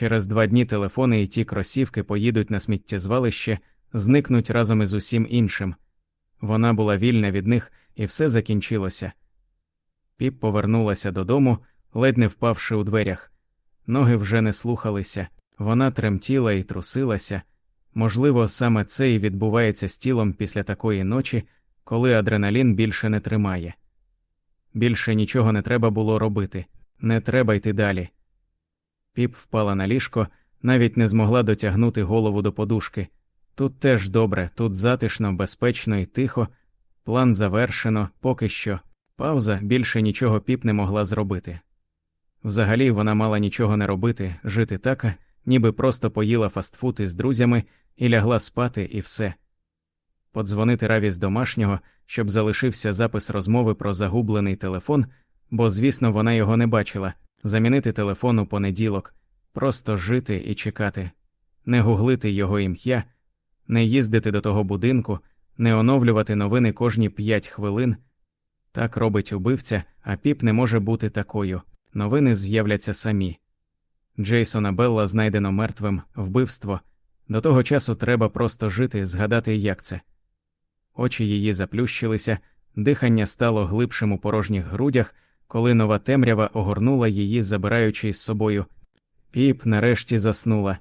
Через два дні телефони і ті кросівки поїдуть на сміттєзвалище, зникнуть разом із усім іншим. Вона була вільна від них, і все закінчилося. Піп повернулася додому, ледь не впавши у дверях. Ноги вже не слухалися, вона тремтіла і трусилася. Можливо, саме це і відбувається з тілом після такої ночі, коли адреналін більше не тримає. Більше нічого не треба було робити, не треба йти далі. Піп впала на ліжко, навіть не змогла дотягнути голову до подушки. Тут теж добре, тут затишно, безпечно і тихо, план завершено, поки що. Пауза більше нічого піп не могла зробити. Взагалі вона мала нічого не робити, жити так, ніби просто поїла фастфуд із друзями і лягла спати, і все. Подзвонити раві з домашнього, щоб залишився запис розмови про загублений телефон, бо, звісно, вона його не бачила, замінити телефон у понеділок, просто жити і чекати, не гуглити його ім'я, не їздити до того будинку, не оновлювати новини кожні п'ять хвилин. Так робить убивця, а піп не може бути такою. Новини з'являться самі. Джейсона Белла знайдено мертвим, вбивство. До того часу треба просто жити, згадати, як це. Очі її заплющилися, дихання стало глибшим у порожніх грудях, коли нова темрява огорнула її, забираючи з собою. Піп нарешті заснула.